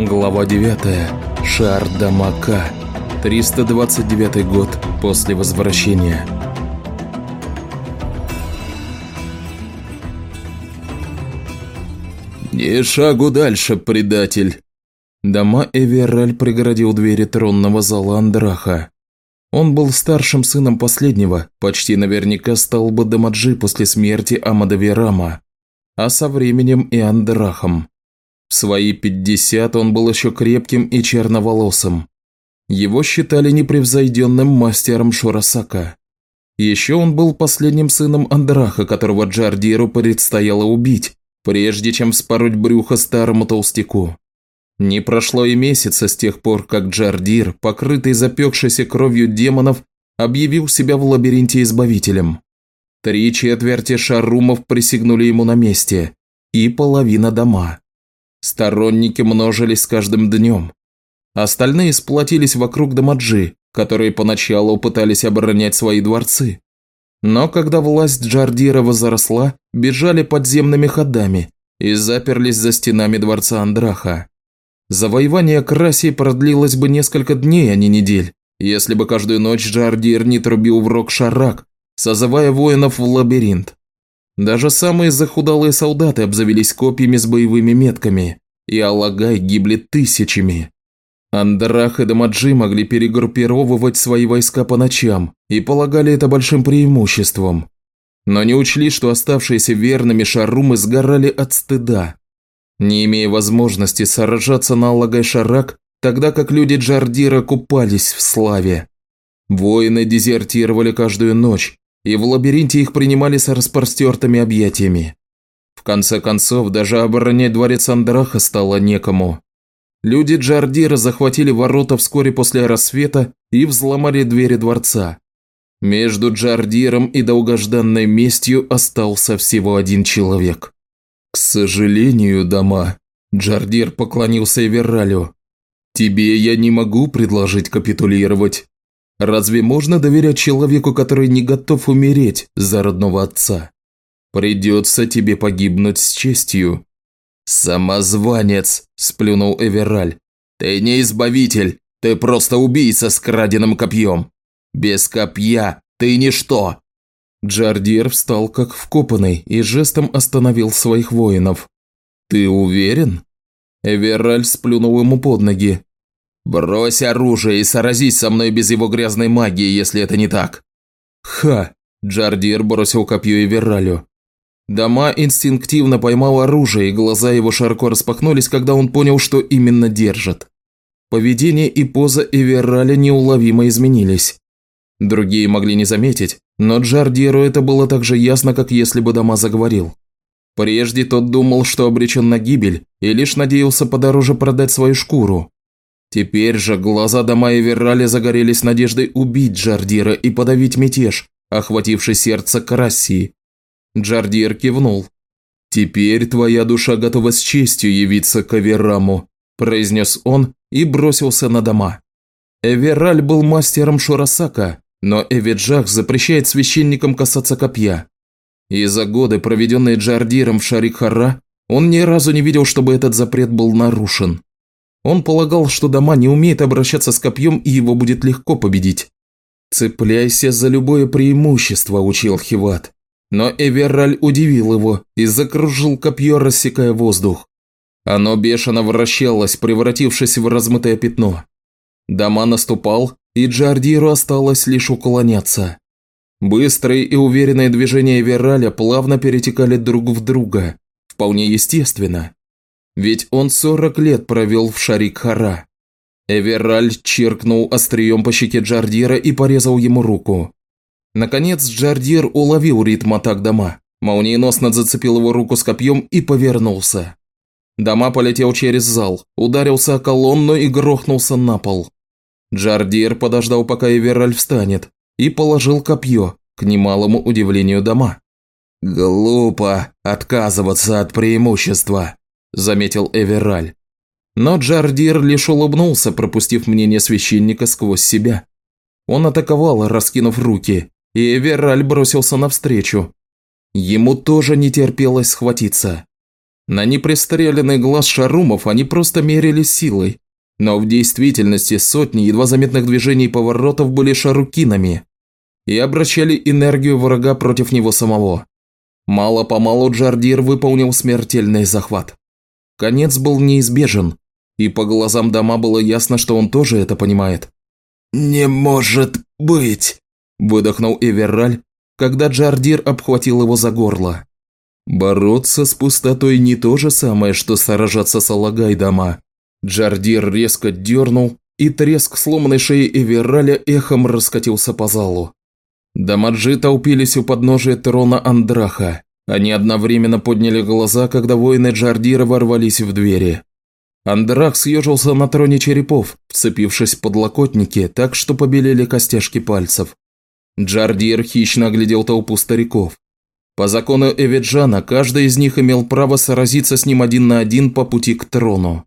Глава 9. Шар Дамака. 329 год после возвращения. «Не шагу дальше, предатель!» Дома Эвераль преградил двери тронного зала Андраха. Он был старшим сыном последнего, почти наверняка стал бы Дамаджи после смерти Амадаверама, а со временем и Андрахом. В свои 50 он был еще крепким и черноволосым. Его считали непревзойденным мастером Шурасака. Еще он был последним сыном Андраха, которого Джардиру предстояло убить, прежде чем вспороть брюхо старому толстяку. Не прошло и месяца с тех пор, как Джардир, покрытый запекшейся кровью демонов, объявил себя в лабиринте избавителем. Три четверти шарумов присягнули ему на месте, и половина дома. Сторонники множились с каждым днем. Остальные сплотились вокруг Дамаджи, которые поначалу пытались оборонять свои дворцы. Но когда власть Джардира возросла, бежали подземными ходами и заперлись за стенами дворца Андраха. Завоевание Красии продлилось бы несколько дней, а не недель, если бы каждую ночь Джардир не трубил в рог шарак, созывая воинов в лабиринт. Даже самые захудалые солдаты обзавелись копьями с боевыми метками, и Алагай гибли тысячами. Андрах и Дамаджи могли перегруппировывать свои войска по ночам и полагали это большим преимуществом. Но не учли, что оставшиеся верными шарумы сгорали от стыда. Не имея возможности сражаться на Алагай-Шарак, тогда как люди Джардира купались в славе. Воины дезертировали каждую ночь, и в лабиринте их принимали с распростертыми объятиями. В конце концов, даже оборонять дворец Андраха стало некому. Люди Джардира захватили ворота вскоре после рассвета и взломали двери дворца. Между Джардиром и долгожданной местью остался всего один человек. «К сожалению, дома», – Джардир поклонился Эвералю. «Тебе я не могу предложить капитулировать. Разве можно доверять человеку, который не готов умереть за родного отца? Придется тебе погибнуть с честью». «Самозванец!» – сплюнул Эвераль. «Ты не избавитель, ты просто убийца с краденым копьем. Без копья ты ничто!» Джардир встал как вкопанный и жестом остановил своих воинов. «Ты уверен?» Эвераль сплюнул ему под ноги. «Брось оружие и сразись со мной без его грязной магии, если это не так!» «Ха!» – Джардир бросил копье Эвералю. Дома инстинктивно поймал оружие, и глаза его широко распахнулись, когда он понял, что именно держит. Поведение и поза Эвераля неуловимо изменились. Другие могли не заметить, но Джардиру это было так же ясно, как если бы Дома заговорил. Прежде тот думал, что обречен на гибель, и лишь надеялся подороже продать свою шкуру. Теперь же глаза дома Эверали загорелись надеждой убить Джардира и подавить мятеж, охвативший сердце Крассии. Джардир кивнул. «Теперь твоя душа готова с честью явиться к Эвераму», – произнес он и бросился на дома. Эвераль был мастером Шурасака, но Эвиджах запрещает священникам касаться копья. И за годы, проведенные Джардиром в Шарикхара, он ни разу не видел, чтобы этот запрет был нарушен. Он полагал, что Дома не умеет обращаться с копьем и его будет легко победить. «Цепляйся за любое преимущество», – учил Хиват. Но Эвераль удивил его и закружил копье, рассекая воздух. Оно бешено вращалось, превратившись в размытое пятно. Дома наступал, и Джардиру осталось лишь уклоняться. Быстрые и уверенные движения Эвераля плавно перетекали друг в друга, вполне естественно. Ведь он 40 лет провел в Шарик-Хара. Эвераль чиркнул острием по щеке Джардира и порезал ему руку. Наконец Джардир уловил ритм атак дома, молниеносно зацепил его руку с копьем и повернулся. Дома полетел через зал, ударился о колонну и грохнулся на пол. Джардир подождал, пока Эвераль встанет, и положил копье, к немалому удивлению дома. «Глупо отказываться от преимущества», – заметил Эвераль. Но Джардир лишь улыбнулся, пропустив мнение священника сквозь себя. Он атаковал, раскинув руки, и Эвераль бросился навстречу. Ему тоже не терпелось схватиться. На непристреленный глаз шарумов они просто мерили силой, но в действительности сотни едва заметных движений поворотов были шарукинами и обращали энергию врага против него самого. Мало-помалу Джардир выполнил смертельный захват. Конец был неизбежен, и по глазам дома было ясно, что он тоже это понимает. «Не может быть!» – выдохнул Эвераль, когда Джардир обхватил его за горло. Бороться с пустотой не то же самое, что сражаться с Алагай-дома. Джардир резко дернул, и треск сломанной шеи Эвераля эхом раскатился по залу. Дамаджи толпились у подножия трона Андраха. Они одновременно подняли глаза, когда воины Джардира ворвались в двери. Андрах съежился на троне черепов, вцепившись в подлокотники, так что побелели костяшки пальцев. Джардир хищно оглядел толпу стариков. По закону Эвиджана, каждый из них имел право сразиться с ним один на один по пути к трону.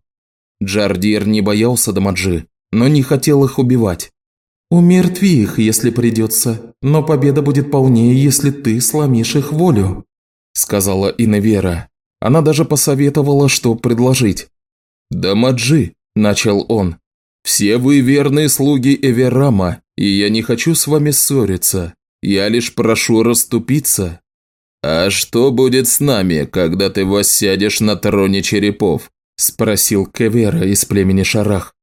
Джардир не боялся Дамаджи, но не хотел их убивать. «Умертви их, если придется, но победа будет полнее, если ты сломишь их волю», сказала Иневера. Она даже посоветовала, что предложить. «Дамаджи», – начал он, – «все вы верные слуги Эверама, и я не хочу с вами ссориться. Я лишь прошу расступиться, «А что будет с нами, когда ты воссядешь на троне черепов?» – спросил Кевера из племени Шарах.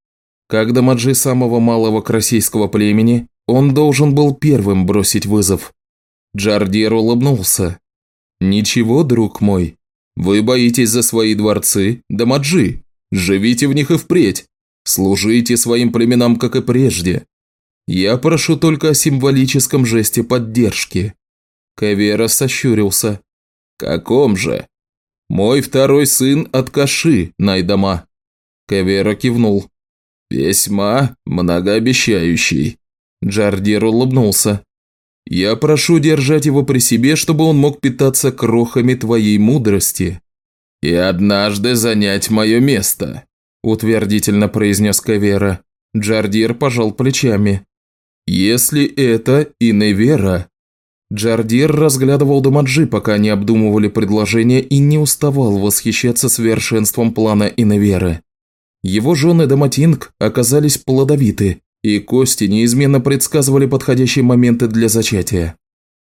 Как Дамаджи самого малого красийского племени, он должен был первым бросить вызов. Джардир улыбнулся. «Ничего, друг мой. Вы боитесь за свои дворцы, Дамаджи. Живите в них и впредь. Служите своим племенам, как и прежде. Я прошу только о символическом жесте поддержки. Кавера сощурился. «Каком же?» «Мой второй сын от Каши, Найдама». Кавера кивнул. «Весьма многообещающий». Джардир улыбнулся. «Я прошу держать его при себе, чтобы он мог питаться крохами твоей мудрости». «И однажды занять мое место», – утвердительно произнес Кавера. Джардир пожал плечами. «Если это и Невера, Джардир разглядывал Дамаджи, пока они обдумывали предложение и не уставал восхищаться совершенством плана Иневеры. Его жены Даматинг оказались плодовиты, и кости неизменно предсказывали подходящие моменты для зачатия.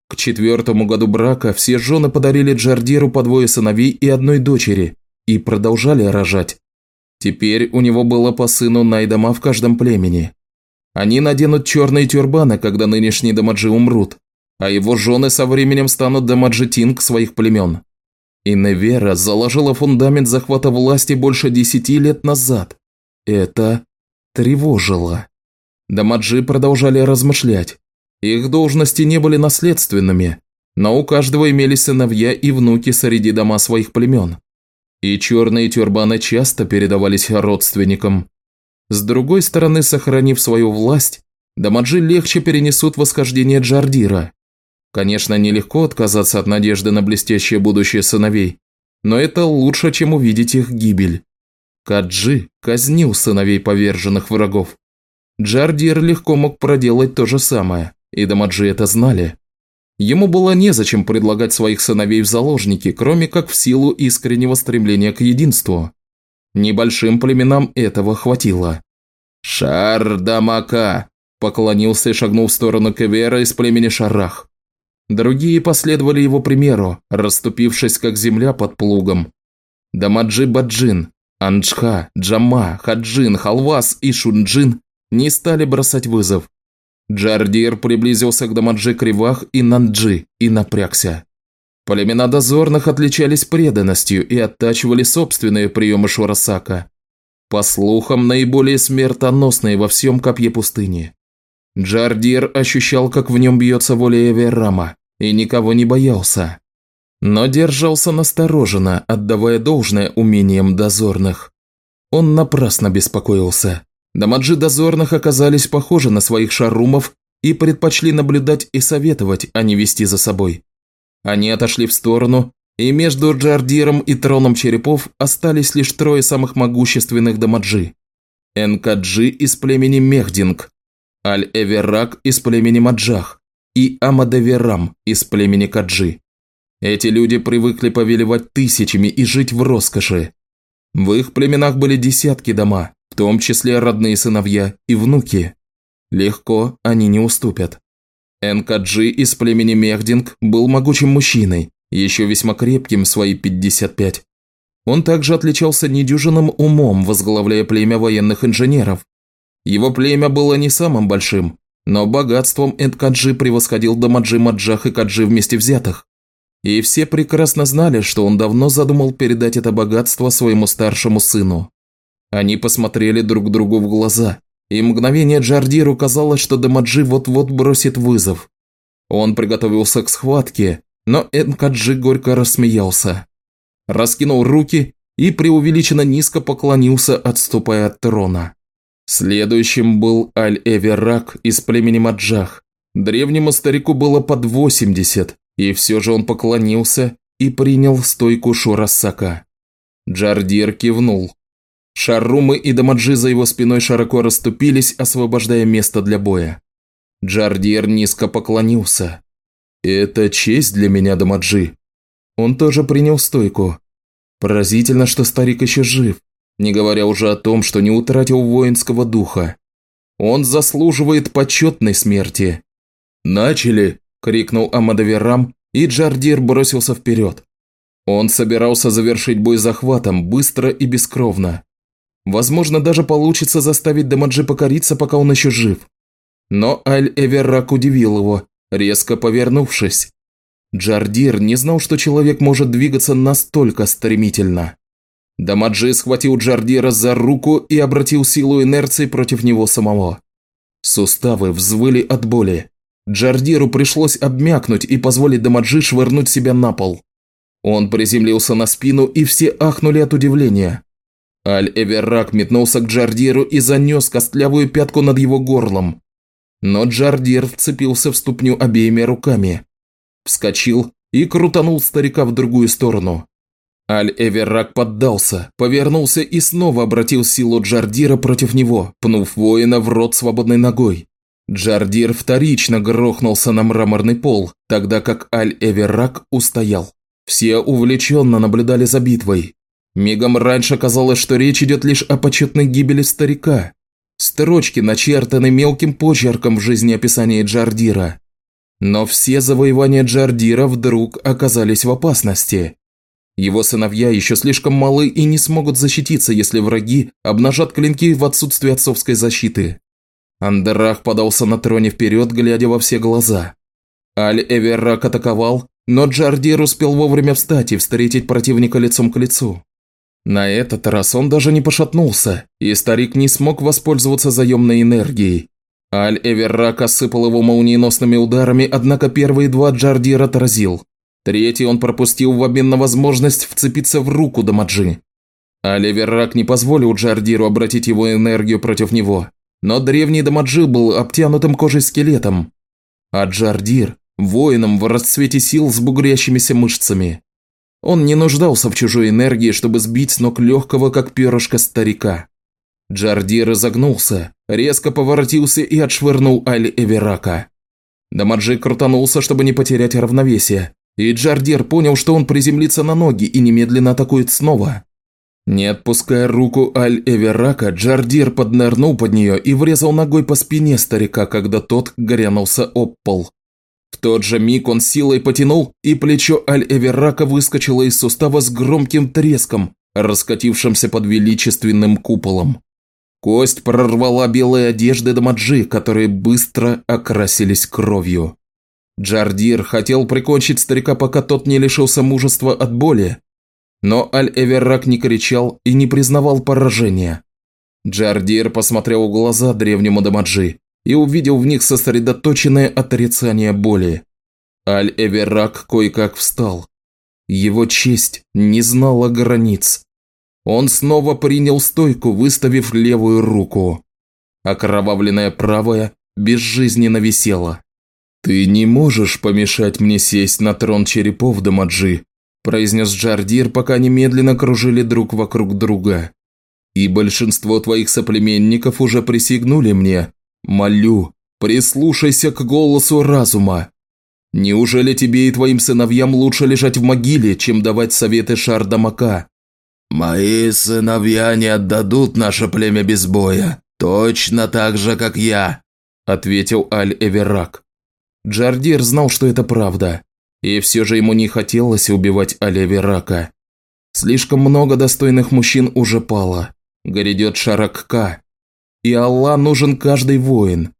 К четвертому году брака все жены подарили Джардиру по двое сыновей и одной дочери, и продолжали рожать. Теперь у него было по сыну Найдама в каждом племени. Они наденут черные тюрбаны, когда нынешние Дамаджи умрут, а его жены со временем станут дамаджетинг своих племен. И Невера заложила фундамент захвата власти больше десяти лет назад. Это тревожило. Дамаджи продолжали размышлять. Их должности не были наследственными, но у каждого имелись сыновья и внуки среди дома своих племен. И черные тюрбаны часто передавались родственникам. С другой стороны, сохранив свою власть, Дамаджи легче перенесут восхождение Джардира. Конечно, нелегко отказаться от надежды на блестящее будущее сыновей, но это лучше, чем увидеть их гибель. Каджи казнил сыновей поверженных врагов. Джардир легко мог проделать то же самое, и Дамаджи это знали. Ему было незачем предлагать своих сыновей в заложники, кроме как в силу искреннего стремления к единству. Небольшим племенам этого хватило. «Шар Дамака!» – поклонился и шагнул в сторону Кевера из племени Шарах. Другие последовали его примеру, расступившись как земля под плугом. Дамаджи Баджин, Анджха, Джама, Хаджин, Халвас и Шунджин не стали бросать вызов. Джардир приблизился к Дамаджи Кривах и Нанджи и напрягся. Племена дозорных отличались преданностью и оттачивали собственные приемы Шурасака. По слухам, наиболее смертоносные во всем копье пустыни. Джардир ощущал, как в нем бьется воля Эверрама и никого не боялся. Но держался настороженно, отдавая должное умениям дозорных. Он напрасно беспокоился. Дамаджи дозорных оказались похожи на своих шарумов и предпочли наблюдать и советовать, а не вести за собой. Они отошли в сторону, и между Джардиром и троном черепов остались лишь трое самых могущественных Дамаджи. Энкаджи из племени Мехдинг, Аль-Эверак из племени Маджах, и Амадеверам из племени Каджи. Эти люди привыкли повелевать тысячами и жить в роскоши. В их племенах были десятки дома, в том числе родные сыновья и внуки. Легко они не уступят. Энкаджи из племени Мехдинг был могучим мужчиной, еще весьма крепким в свои 55. Он также отличался недюжинным умом, возглавляя племя военных инженеров. Его племя было не самым большим, но богатством Энкаджи превосходил Дамаджи Маджах и Каджи вместе взятых. И все прекрасно знали, что он давно задумал передать это богатство своему старшему сыну. Они посмотрели друг другу в глаза, и мгновение Джардиру казалось, что Дамаджи вот-вот бросит вызов. Он приготовился к схватке, но Энкаджи горько рассмеялся. Раскинул руки и преувеличенно низко поклонился, отступая от трона. Следующим был Аль-Эверак из племени Маджах. Древнему старику было под 80, и все же он поклонился и принял стойку Шурасака. Джардир кивнул. Шарумы и Дамаджи за его спиной широко расступились, освобождая место для боя. Джардир низко поклонился. «Это честь для меня, Дамаджи». Он тоже принял стойку. Поразительно, что старик еще жив, не говоря уже о том, что не утратил воинского духа. Он заслуживает почетной смерти. «Начали!» – крикнул Амадавирам, и Джардир бросился вперед. Он собирался завершить бой захватом, быстро и бескровно. Возможно, даже получится заставить Дамаджи покориться, пока он еще жив. Но Аль-Эверрак удивил его, резко повернувшись. Джардир не знал, что человек может двигаться настолько стремительно. Дамаджи схватил Джардира за руку и обратил силу инерции против него самого. Суставы взвыли от боли. Джардиру пришлось обмякнуть и позволить Дамаджи швырнуть себя на пол. Он приземлился на спину, и все ахнули от удивления. Аль-Эверак метнулся к Джардиру и занес костлявую пятку над его горлом. Но Джардир вцепился в ступню обеими руками. Вскочил и крутанул старика в другую сторону. Аль-Эверак поддался, повернулся и снова обратил силу Джардира против него, пнув воина в рот свободной ногой. Джардир вторично грохнулся на мраморный пол, тогда как Аль-Эверак устоял. Все увлеченно наблюдали за битвой, Мигом раньше казалось, что речь идет лишь о почетной гибели старика. Строчки начертаны мелким почерком в жизнеописании Джардира. Но все завоевания Джардира вдруг оказались в опасности. Его сыновья еще слишком малы и не смогут защититься, если враги обнажат клинки в отсутствие отцовской защиты. Андерах подался на троне вперед, глядя во все глаза. Аль-Эверрак атаковал, но Джардир успел вовремя встать и встретить противника лицом к лицу. На этот раз он даже не пошатнулся, и старик не смог воспользоваться заемной энергией. Аль-Эверрак осыпал его молниеносными ударами, однако первые два Джардир отразил. Третий он пропустил в обмен на возможность вцепиться в руку Дамаджи. Аль-Эверрак не позволил Джардиру обратить его энергию против него, но древний Дамаджи был обтянутым кожей скелетом, а Джардир – воином в расцвете сил с бугрящимися мышцами. Он не нуждался в чужой энергии, чтобы сбить с ног легкого, как перышко старика. Джарди разогнулся, резко поворотился и отшвырнул Аль-Эверака. Дамаджи крутанулся, чтобы не потерять равновесие, и Джардир понял, что он приземлится на ноги и немедленно атакует снова. Не отпуская руку Аль-Эверака, Джардир поднырнул под нее и врезал ногой по спине старика, когда тот грянулся об пол. В тот же миг он силой потянул, и плечо Аль-Эверака выскочило из сустава с громким треском, раскатившимся под величественным куполом. Кость прорвала белые одежды Дамаджи, которые быстро окрасились кровью. Джардир хотел прикончить старика, пока тот не лишился мужества от боли, но Аль-Эверак не кричал и не признавал поражения. Джардир посмотрел в глаза древнему Дамаджи и увидел в них сосредоточенное отрицание боли. Аль-Эверак кое-как встал. Его честь не знала границ. Он снова принял стойку, выставив левую руку. Окровавленная правая безжизненно висела. «Ты не можешь помешать мне сесть на трон черепов, Дамаджи», произнес Джардир, пока они медленно кружили друг вокруг друга. «И большинство твоих соплеменников уже присягнули мне, Молю, прислушайся к голосу разума. Неужели тебе и твоим сыновьям лучше лежать в могиле, чем давать советы Шардамака?» «Мои сыновья не отдадут наше племя без боя, точно так же, как я», – ответил Аль-Эверак. Джардир знал, что это правда, и все же ему не хотелось убивать Аль-Эверака. Слишком много достойных мужчин уже пало. Грядет Шаракка. И Аллах нужен каждый воин.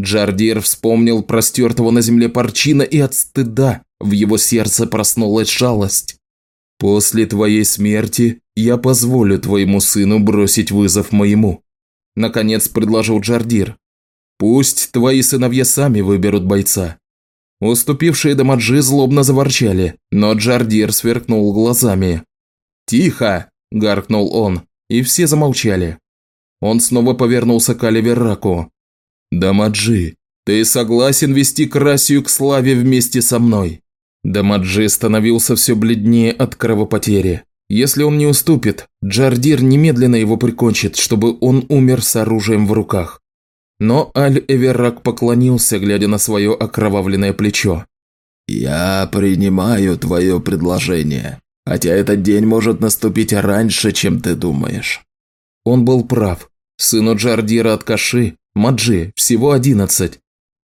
Джардир вспомнил простертого на земле Парчина, и от стыда в его сердце проснулась жалость. «После твоей смерти я позволю твоему сыну бросить вызов моему», – наконец предложил Джардир. «Пусть твои сыновья сами выберут бойца». Уступившие Дамаджи злобно заворчали, но Джардир сверкнул глазами. «Тихо!» – гаркнул он, и все замолчали. Он снова повернулся к Оливераку. «Дамаджи, ты согласен вести Красию к славе вместе со мной?» Дамаджи становился все бледнее от кровопотери. Если он не уступит, Джардир немедленно его прикончит, чтобы он умер с оружием в руках. Но Аль-Эверак поклонился, глядя на свое окровавленное плечо. «Я принимаю твое предложение, хотя этот день может наступить раньше, чем ты думаешь». Он был прав. Сыну Джардира от Каши, Маджи, всего одиннадцать.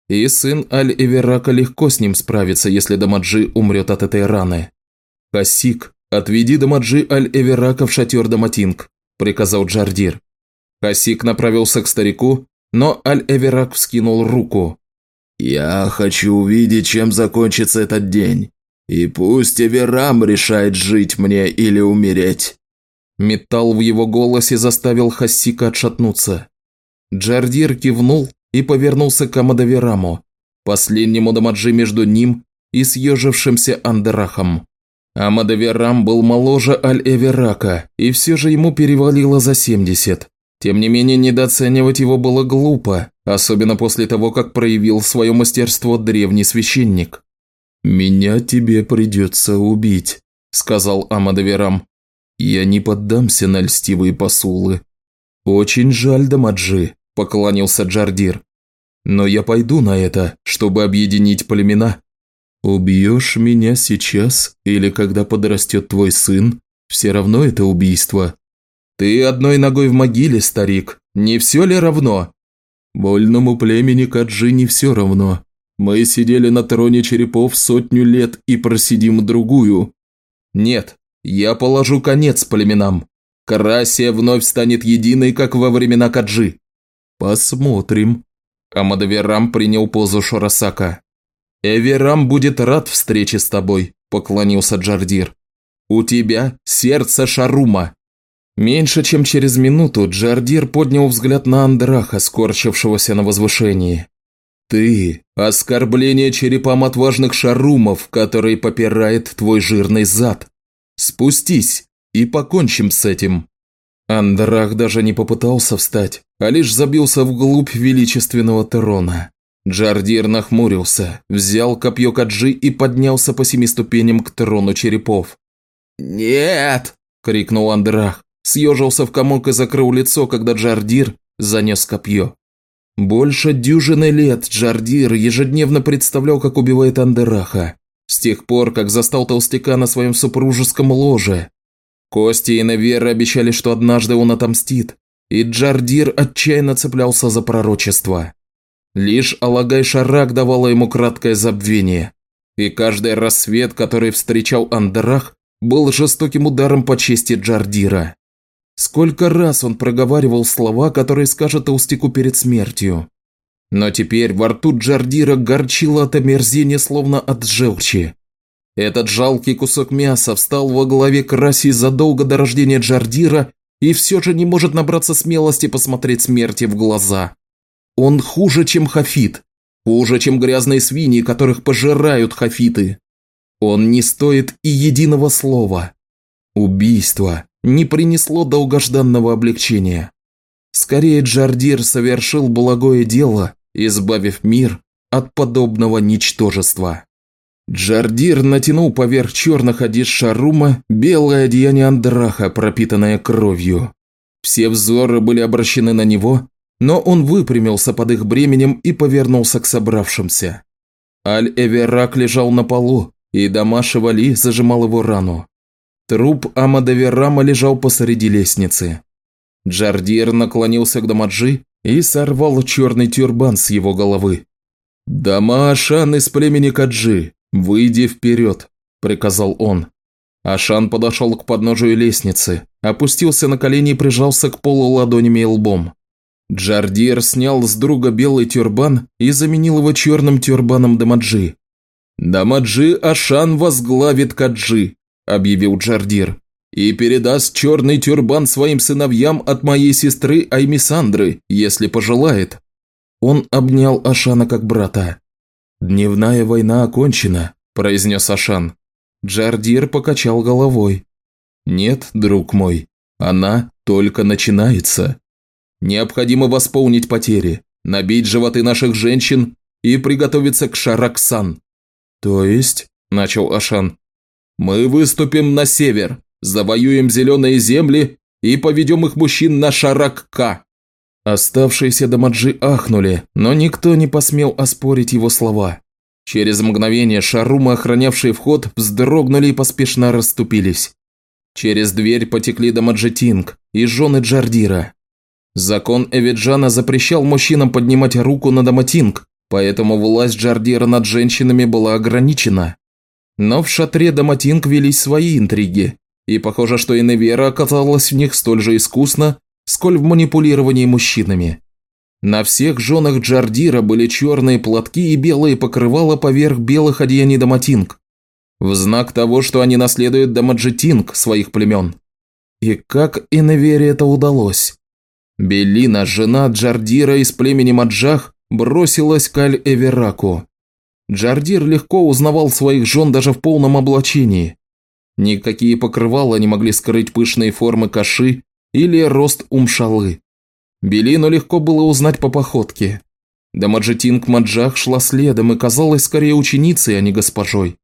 И сын Аль-Эверака легко с ним справится, если Дамаджи умрет от этой раны. «Хасик, отведи Дамаджи Аль-Эверака в шатер Даматинг», – приказал Джардир. Хасик направился к старику, но Аль-Эверак вскинул руку. «Я хочу увидеть, чем закончится этот день. И пусть Эверам решает, жить мне или умереть». Металл в его голосе заставил Хасика отшатнуться. Джардир кивнул и повернулся к Амадавераму, последнему дамаджи между ним и съежившимся Андерахом. Амадаверам был моложе Аль-Эверака, и все же ему перевалило за 70. Тем не менее, недооценивать его было глупо, особенно после того, как проявил свое мастерство древний священник. «Меня тебе придется убить», – сказал Амадаверам. «Я не поддамся на льстивые посулы». «Очень жаль, Дамаджи», – поклонился Джардир. «Но я пойду на это, чтобы объединить племена. Убьешь меня сейчас или когда подрастет твой сын, все равно это убийство», «Ты одной ногой в могиле, старик. Не все ли равно?» «Вольному племени Каджи не все равно. Мы сидели на троне черепов сотню лет и просидим другую. Нет, я положу конец племенам. Карасия вновь станет единой, как во времена Каджи. Посмотрим». Амадаверам принял позу Шорасака. «Эверам будет рад встрече с тобой», – поклонился Джардир. «У тебя сердце Шарума, Меньше чем через минуту Джардир поднял взгляд на Андраха, скорчившегося на возвышении. «Ты – оскорбление черепам отважных шарумов, который попирает твой жирный зад. Спустись и покончим с этим». Андрах даже не попытался встать, а лишь забился вглубь величественного трона. Джардир нахмурился, взял копье Каджи и поднялся по семи ступеням к трону черепов. «Нет!» – крикнул Андрах съежился в комок и закрыл лицо, когда Джардир занес копье. Больше дюжины лет Джардир ежедневно представлял, как убивает Андераха, с тех пор, как застал толстяка на своем супружеском ложе. Кости и Навера обещали, что однажды он отомстит, и Джардир отчаянно цеплялся за пророчество. Лишь Алагай Шарак давала ему краткое забвение, и каждый рассвет, который встречал Андерах, был жестоким ударом по чести Джардира. Сколько раз он проговаривал слова, которые скажет Толстяку перед смертью. Но теперь во рту Джардира горчило от омерзения, словно от желчи. Этот жалкий кусок мяса встал во главе Краси задолго до рождения Джардира и все же не может набраться смелости посмотреть смерти в глаза. Он хуже, чем Хафит, хуже, чем грязные свиньи, которых пожирают Хафиты. Он не стоит и единого слова. Убийство не принесло долгожданного облегчения. Скорее Джардир совершил благое дело, избавив мир от подобного ничтожества. Джардир натянул поверх черных одежд Шарума белое одеяние Андраха, пропитанное кровью. Все взоры были обращены на него, но он выпрямился под их бременем и повернулся к собравшимся. Аль-Эверак лежал на полу, и Дама Шевали зажимал его рану. Труп Амадаверама лежал посреди лестницы. Джардир наклонился к Дамаджи и сорвал черный тюрбан с его головы. «Дама Ашан из племени Каджи, выйди вперед», – приказал он. Ашан подошел к подножию лестницы, опустился на колени и прижался к полу ладонями и лбом. Джардир снял с друга белый тюрбан и заменил его черным тюрбаном Дамаджи. «Дамаджи Ашан возглавит Каджи», – объявил Джардир, – «и передаст черный тюрбан своим сыновьям от моей сестры Аймисандры, если пожелает». Он обнял Ашана как брата. «Дневная война окончена», – произнес Ашан. Джардир покачал головой. «Нет, друг мой, она только начинается. Необходимо восполнить потери, набить животы наших женщин и приготовиться к Шараксан». «То есть?» – начал Ашан. «Мы выступим на север, завоюем зеленые земли и поведем их мужчин на Шаракка». Оставшиеся дамаджи ахнули, но никто не посмел оспорить его слова. Через мгновение шарумы, охранявшие вход, вздрогнули и поспешно расступились. Через дверь потекли дамаджетинг и жены Джардира. Закон Эвиджана запрещал мужчинам поднимать руку на даматинг, поэтому власть Джардира над женщинами была ограничена. Но в шатре даматинг велись свои интриги, и похоже, что Иневера оказалась в них столь же искусно, сколь в манипулировании мужчинами. На всех женах Джардира были черные платки и белые покрывала поверх белых одеяний Даматинг, в знак того, что они наследуют Дамаджитинг своих племен. И как Иневере это удалось? Белина, жена Джардира из племени Маджах, бросилась к Аль-Эвераку. Джардир легко узнавал своих жен даже в полном облачении. Никакие покрывала не могли скрыть пышные формы каши или рост умшалы. Белину легко было узнать по походке. Дамаджетинг Маджах шла следом и казалась скорее ученицей, а не госпожой.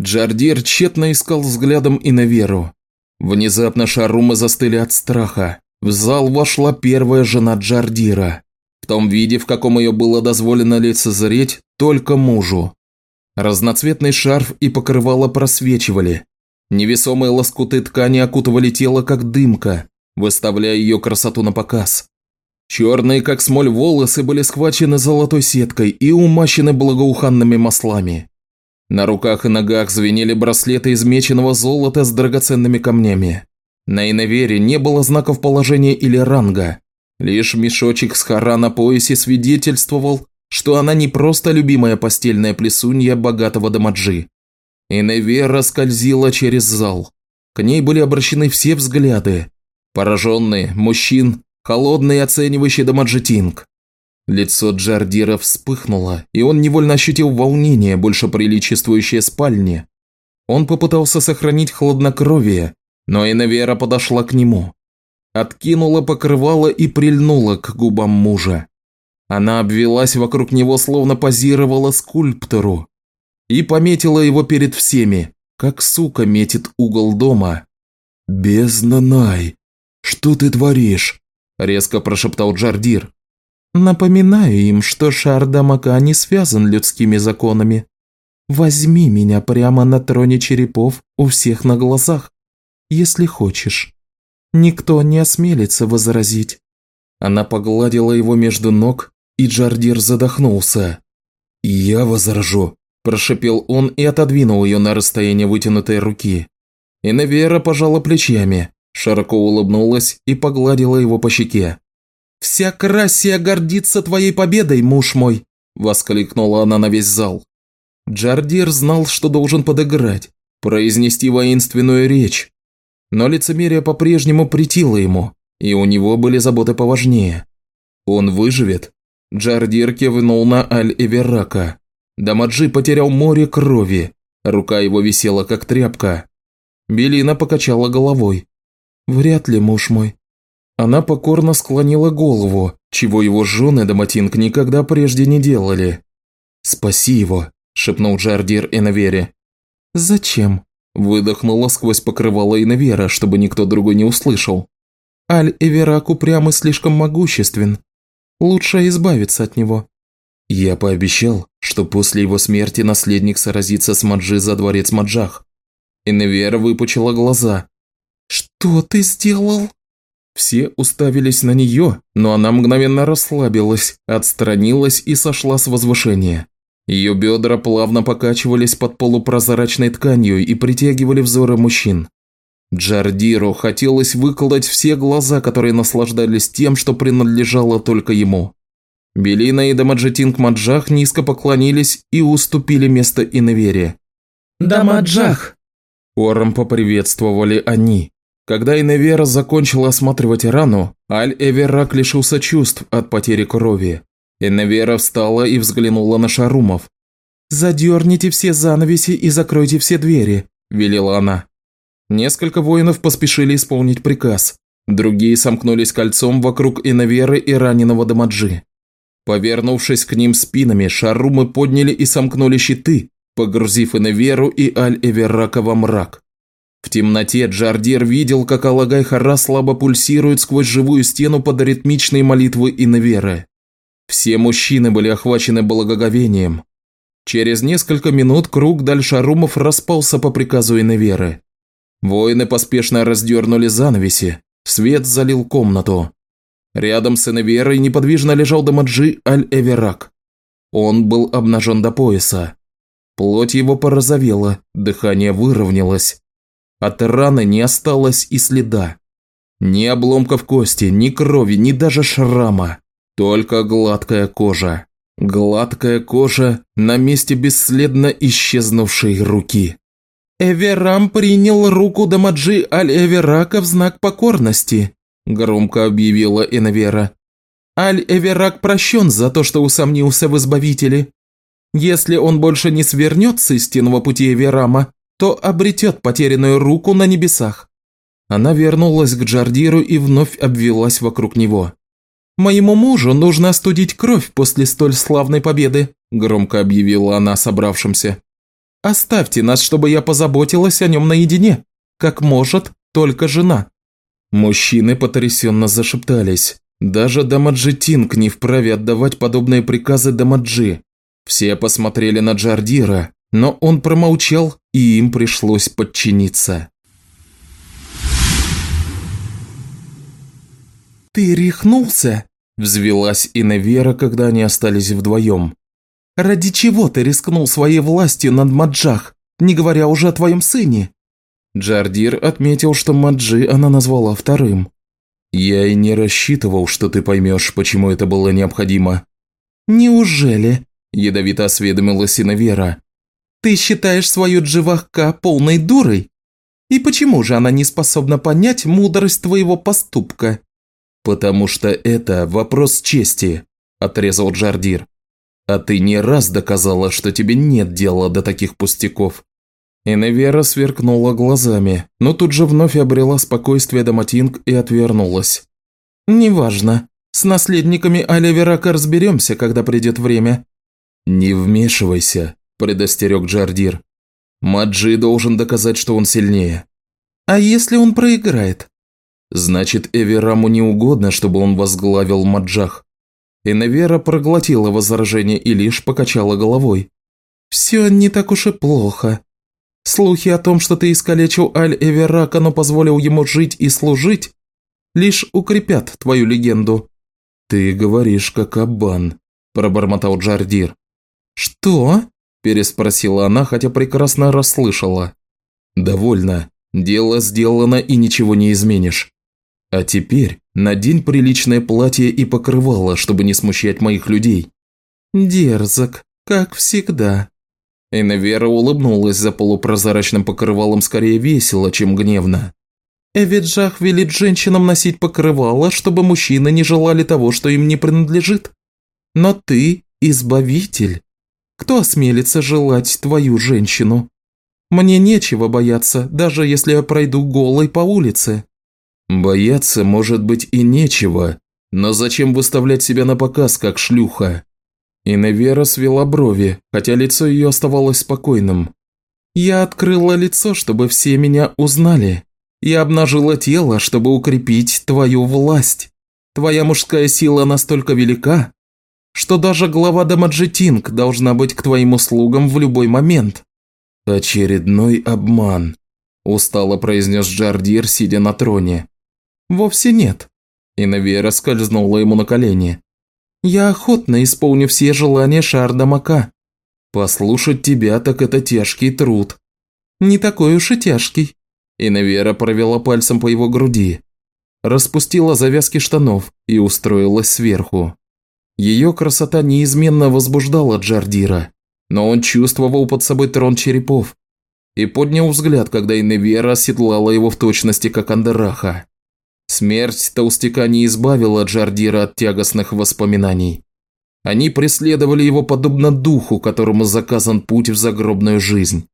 Джардир тщетно искал взглядом и на веру. Внезапно шарумы застыли от страха. В зал вошла первая жена Джардира. Том виде, в каком ее было дозволено лицезреть, только мужу. Разноцветный шарф и покрывало просвечивали. Невесомые лоскуты ткани окутывали тело, как дымка, выставляя ее красоту на показ. Черные, как смоль, волосы были схвачены золотой сеткой и умащены благоуханными маслами. На руках и ногах звенели браслеты из меченого золота с драгоценными камнями. На иновере не было знаков положения или ранга. Лишь мешочек с хара на поясе свидетельствовал, что она не просто любимая постельная плесунья богатого Дамаджи. Иневера скользила через зал. К ней были обращены все взгляды, Пораженные, мужчин, холодный оценивающий Дамаджетинг. Лицо Джардира вспыхнуло, и он невольно ощутил волнение, больше приличествующее спальне. Он попытался сохранить хладнокровие, но Инавера подошла к нему. Откинула покрывало и прильнула к губам мужа. Она обвелась вокруг него, словно позировала скульптору. И пометила его перед всеми, как сука метит угол дома. «Бездна Най!» «Что ты творишь?» – резко прошептал Джардир. «Напоминаю им, что шар Дамака не связан людскими законами. Возьми меня прямо на троне черепов у всех на глазах, если хочешь. Никто не осмелится возразить». Она погладила его между ног, и Джардир задохнулся. «Я возражу», – прошепел он и отодвинул ее на расстояние вытянутой руки. Иневера пожала плечами, Широко улыбнулась и погладила его по щеке. «Вся Красия гордится твоей победой, муж мой!» – воскликнула она на весь зал. Джардир знал, что должен подыграть, произнести воинственную речь. Но лицемерие по-прежнему притило ему, и у него были заботы поважнее. Он выживет. Джардир кивнул на Аль-Эверака. Дамаджи потерял море крови, рука его висела как тряпка. Белина покачала головой. «Вряд ли, муж мой». Она покорно склонила голову, чего его жены Даматинг никогда прежде не делали. «Спаси его», – шепнул Джардир Энавере. «Зачем?» – выдохнула сквозь покрывало Инавера, чтобы никто другой не услышал. «Аль-Эверак упрям и слишком могуществен. Лучше избавиться от него». «Я пообещал», что после его смерти наследник сразится с Маджи за дворец Маджах. Иневера выпучила глаза. «Что ты сделал?» Все уставились на нее, но она мгновенно расслабилась, отстранилась и сошла с возвышения. Ее бедра плавно покачивались под полупрозрачной тканью и притягивали взоры мужчин. Джардиру хотелось выколоть все глаза, которые наслаждались тем, что принадлежало только ему. Белина и Дамаджетинг Маджах низко поклонились и уступили место Иневере. «Дамаджах!» Ором поприветствовали они. Когда Иневера закончила осматривать рану, Аль-Эверак лишился чувств от потери крови. Иневера встала и взглянула на Шарумов. «Задерните все занавеси и закройте все двери», – велела она. Несколько воинов поспешили исполнить приказ. Другие сомкнулись кольцом вокруг Иневеры и раненого Дамаджи. Повернувшись к ним спинами, Шарумы подняли и сомкнули щиты, погрузив Иневеру и Аль-Эверака во мрак. В темноте Джардир видел, как Алагай Хара слабо пульсирует сквозь живую стену под ритмичные молитвы Иневеры. Все мужчины были охвачены благоговением. Через несколько минут круг Дальшарумов распался по приказу Иневеры. Воины поспешно раздернули занавеси, свет залил комнату. Рядом с Иневерой неподвижно лежал Дамаджи Аль-Эверак. Он был обнажен до пояса. Плоть его порозовела, дыхание выровнялось. От раны не осталось и следа. Ни обломков кости, ни крови, ни даже шрама. Только гладкая кожа. Гладкая кожа на месте бесследно исчезнувшей руки. «Эверам принял руку Дамаджи Аль-Эверака в знак покорности», – громко объявила Энвера. «Аль-Эверак прощен за то, что усомнился в Избавителе. Если он больше не свернет с истинного пути Эверама, то обретет потерянную руку на небесах. Она вернулась к Джардиру и вновь обвелась вокруг него. «Моему мужу нужно остудить кровь после столь славной победы», – громко объявила она собравшимся. «Оставьте нас, чтобы я позаботилась о нем наедине, как может только жена». Мужчины потрясенно зашептались. Даже Дамаджи Тинг не вправе отдавать подобные приказы Дамаджи. Все посмотрели на Джардира, но он промолчал, и им пришлось подчиниться. «Ты рехнулся?» – взвелась Иневера, когда они остались вдвоем. «Ради чего ты рискнул своей властью над Маджах, не говоря уже о твоем сыне?» Джардир отметил, что Маджи она назвала вторым. «Я и не рассчитывал, что ты поймешь, почему это было необходимо». «Неужели?» – ядовито осведомилась Иневера. Ты считаешь свою Дживахка полной дурой? И почему же она не способна понять мудрость твоего поступка?» «Потому что это вопрос чести», – отрезал Джардир. «А ты не раз доказала, что тебе нет дела до таких пустяков». Иневера сверкнула глазами, но тут же вновь обрела спокойствие Даматинг и отвернулась. «Неважно. С наследниками Оливерака разберемся, когда придет время». «Не вмешивайся», – предостерег Джардир. «Маджи должен доказать, что он сильнее». «А если он проиграет?» «Значит, Эвераму не угодно, чтобы он возглавил Маджах». Иневера проглотила возражение и лишь покачала головой. «Все не так уж и плохо. Слухи о том, что ты искалечил Аль-Эверака, но позволил ему жить и служить, лишь укрепят твою легенду». «Ты говоришь, как Аббан», – пробормотал Джардир. «Что?» – переспросила она, хотя прекрасно расслышала. «Довольно. Дело сделано и ничего не изменишь. А теперь надень приличное платье и покрывало, чтобы не смущать моих людей». «Дерзок, как всегда». Эневера улыбнулась за полупрозрачным покрывалом скорее весело, чем гневно. «Эвиджах велит женщинам носить покрывало, чтобы мужчины не желали того, что им не принадлежит. Но ты – избавитель. Кто осмелится желать твою женщину? Мне нечего бояться, даже если я пройду голой по улице». «Бояться, может быть, и нечего, но зачем выставлять себя на показ, как шлюха?» Иневера свела брови, хотя лицо ее оставалось спокойным. «Я открыла лицо, чтобы все меня узнали. Я обнажила тело, чтобы укрепить твою власть. Твоя мужская сила настолько велика, что даже глава Дамаджетинг должна быть к твоим услугам в любой момент». «Очередной обман», – устало произнес Джардир, сидя на троне. «Вовсе нет». Инавера скользнула ему на колени. «Я охотно исполню все желания Шардамака. Послушать тебя так это тяжкий труд». «Не такой уж и тяжкий». Инавера провела пальцем по его груди распустила завязки штанов и устроилась сверху. Ее красота неизменно возбуждала Джардира, но он чувствовал под собой трон черепов и поднял взгляд, когда Иневера оседлала его в точности, как Андераха. Смерть толстяка не избавила Джардира от тягостных воспоминаний. Они преследовали его подобно духу, которому заказан путь в загробную жизнь.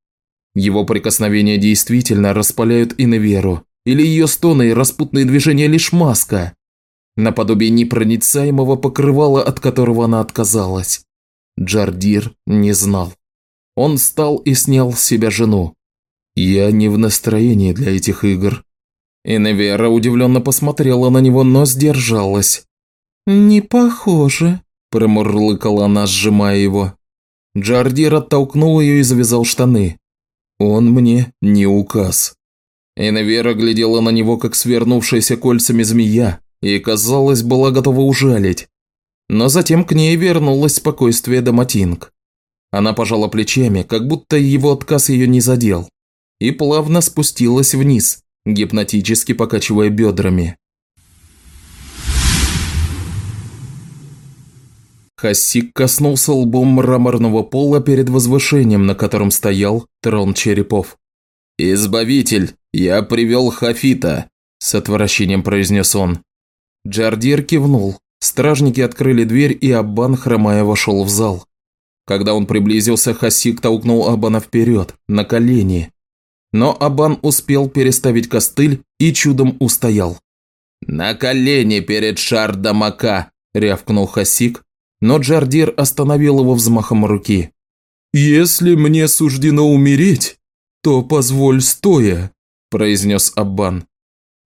Его прикосновения действительно распаляют Иневеру, или ее стоны и распутные движения лишь маска, наподобие непроницаемого покрывала, от которого она отказалась. Джардир не знал. Он встал и снял с себя жену. «Я не в настроении для этих игр». Иневера удивленно посмотрела на него, но сдержалась. «Не похоже», – промурлыкала она, сжимая его. Джардир оттолкнул ее и завязал штаны. «Он мне не указ». Инавера глядела на него, как свернувшаяся кольцами змея, и, казалось, была готова ужалить. Но затем к ней вернулось спокойствие Даматинг. Она пожала плечами, как будто его отказ ее не задел, и плавно спустилась вниз, гипнотически покачивая бедрами. Хасик коснулся лбом мраморного пола перед возвышением, на котором стоял трон черепов. «Избавитель, я привел Хафита», – с отвращением произнес он. Джардир кивнул. Стражники открыли дверь, и Аббан, хромая, вошел в зал. Когда он приблизился, Хасик толкнул Абана вперед, на колени. Но Абан успел переставить костыль и чудом устоял. «На колени перед Шардамака!» – рявкнул Хасик, но Джардир остановил его взмахом руки. «Если мне суждено умереть, «То позволь стоя», – произнес Аббан.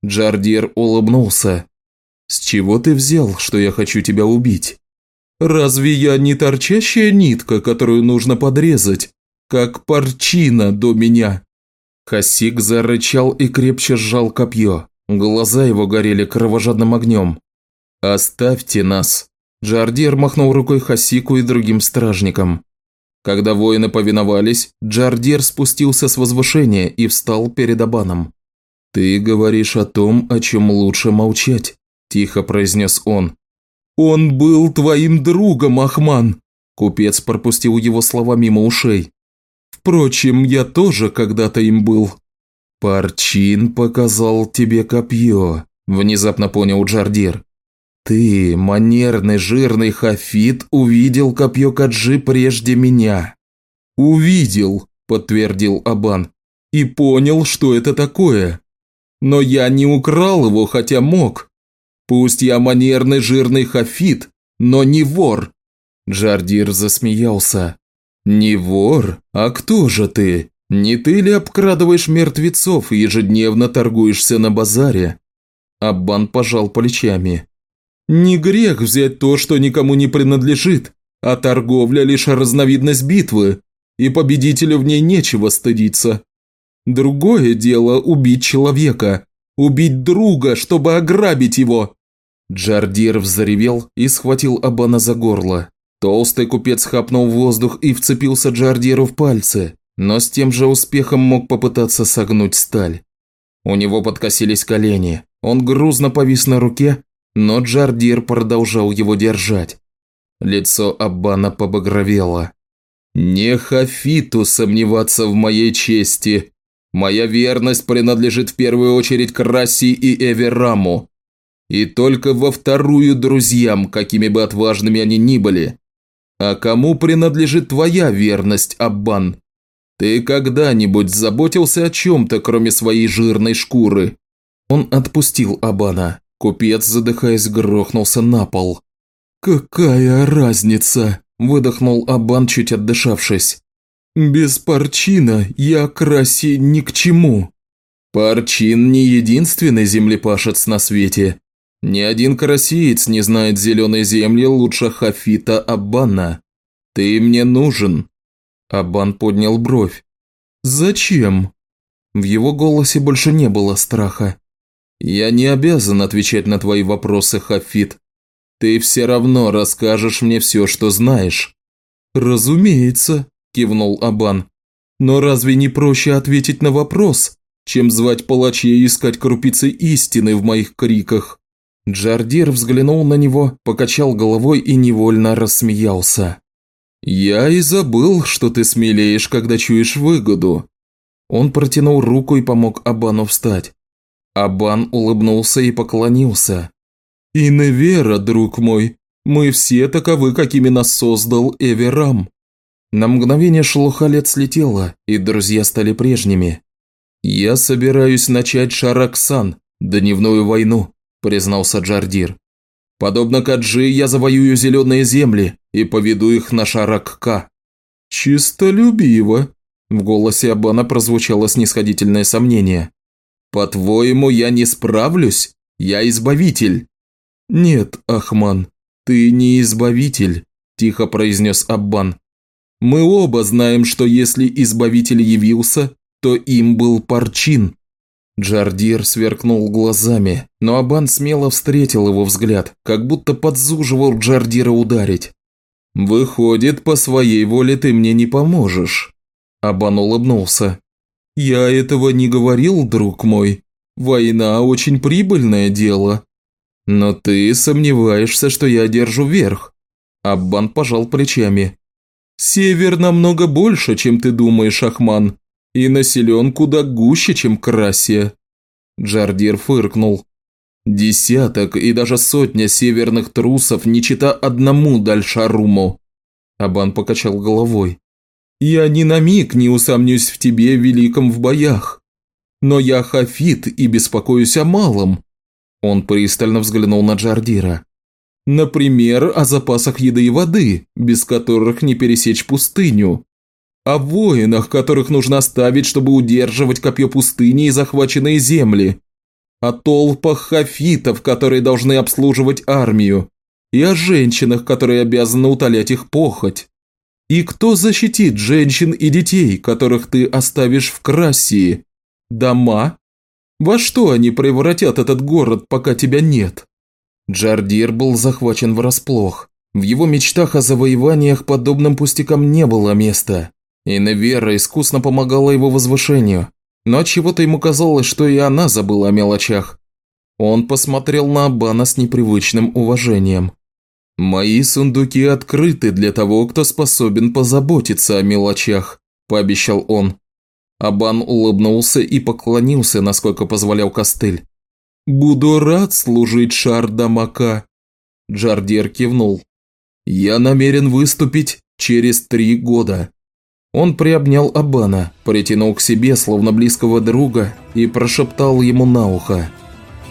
Джардир улыбнулся. «С чего ты взял, что я хочу тебя убить? Разве я не торчащая нитка, которую нужно подрезать, как парчина до меня?» Хасик зарычал и крепче сжал копье. Глаза его горели кровожадным огнем. «Оставьте нас!» Джардир махнул рукой Хасику и другим стражникам. Когда воины повиновались, Джардир спустился с возвышения и встал перед Абаном. «Ты говоришь о том, о чем лучше молчать», – тихо произнес он. «Он был твоим другом, Ахман!» Купец пропустил его слова мимо ушей. «Впрочем, я тоже когда-то им был». «Парчин показал тебе копье», – внезапно понял Джардир. «Ты, манерный жирный хафит, увидел копье Каджи прежде меня». «Увидел», – подтвердил Абан, – «и понял, что это такое. Но я не украл его, хотя мог. Пусть я манерный жирный хафит, но не вор». Джардир засмеялся. «Не вор? А кто же ты? Не ты ли обкрадываешь мертвецов и ежедневно торгуешься на базаре?» Аббан пожал плечами. Не грех взять то, что никому не принадлежит, а торговля лишь разновидность битвы, и победителю в ней нечего стыдиться. Другое дело убить человека, убить друга, чтобы ограбить его. Джардир взревел и схватил Абана за горло. Толстый купец хапнул воздух и вцепился Джардиру в пальцы, но с тем же успехом мог попытаться согнуть сталь. У него подкосились колени, он грузно повис на руке, но Джардир продолжал его держать. Лицо Аббана побагровело. «Не Хафиту сомневаться в моей чести. Моя верность принадлежит в первую очередь Краси и Эвераму. И только во вторую друзьям, какими бы отважными они ни были. А кому принадлежит твоя верность, Аббан? Ты когда-нибудь заботился о чем-то, кроме своей жирной шкуры?» Он отпустил Абана. Купец, задыхаясь, грохнулся на пол. «Какая разница?» – выдохнул Абан, чуть отдышавшись. «Без Парчина я краси ни к чему». «Парчин не единственный землепашец на свете. Ни один карасиец не знает зеленой земли лучше Хафита Аббана. Ты мне нужен. Аббан поднял бровь. Зачем? В его голосе больше не было страха. Я не обязан отвечать на твои вопросы, Хафит. Ты все равно расскажешь мне все, что знаешь. Разумеется, кивнул Абан. Но разве не проще ответить на вопрос, чем звать палачей искать крупицы истины в моих криках? Джардир взглянул на него, покачал головой и невольно рассмеялся. «Я и забыл, что ты смелеешь, когда чуешь выгоду». Он протянул руку и помог Абану встать. Абан улыбнулся и поклонился. «Иневера, друг мой, мы все таковы, какими нас создал Эверам». На мгновение Шлухалет слетела, и друзья стали прежними. «Я собираюсь начать Шараксан, дневную войну», – признался Джардир. «Подобно Каджи, я завоюю зеленые земли и поведу их на Шаракка». «Чистолюбиво», – в голосе Абана прозвучало снисходительное сомнение. «По-твоему, я не справлюсь? Я избавитель». «Нет, Ахман, ты не избавитель», – тихо произнес Аббан. Мы оба знаем, что если Избавитель явился, то им был Парчин». Джардир сверкнул глазами, но Абан смело встретил его взгляд, как будто подзуживал Джардира ударить. «Выходит, по своей воле ты мне не поможешь». Абан улыбнулся. «Я этого не говорил, друг мой. Война очень прибыльное дело. Но ты сомневаешься, что я держу верх». Аббан пожал плечами. Север намного больше, чем ты думаешь, Ахман, и населен куда гуще, чем Красия. Джардир фыркнул. Десяток и даже сотня северных трусов не чита одному Дальшаруму. Абан покачал головой. Я ни на миг не усомнюсь в тебе, великом в боях. Но я хафит и беспокоюсь о малом. Он пристально взглянул на Джардира. Например, о запасах еды и воды, без которых не пересечь пустыню. О воинах, которых нужно оставить, чтобы удерживать копье пустыни и захваченные земли. О толпах хафитов, которые должны обслуживать армию. И о женщинах, которые обязаны утолять их похоть. И кто защитит женщин и детей, которых ты оставишь в Крассии? Дома? Во что они превратят этот город, пока тебя нет? Джардир был захвачен врасплох. В его мечтах о завоеваниях подобным пустякам не было места. И Невера искусно помогала его возвышению, но чего-то ему казалось, что и она забыла о мелочах. Он посмотрел на Абана с непривычным уважением. «Мои сундуки открыты для того, кто способен позаботиться о мелочах», – пообещал он. Абан улыбнулся и поклонился, насколько позволял костыль. «Буду рад служить Шардамака», – Джардир кивнул. «Я намерен выступить через три года». Он приобнял Абана, притянул к себе, словно близкого друга, и прошептал ему на ухо.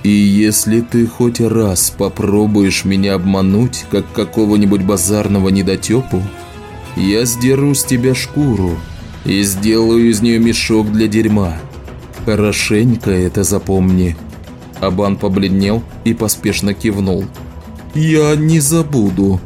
«И если ты хоть раз попробуешь меня обмануть, как какого-нибудь базарного недотепу, я сдеру с тебя шкуру и сделаю из нее мешок для дерьма. Хорошенько это запомни». Абан побледнел и поспешно кивнул. «Я не забуду»,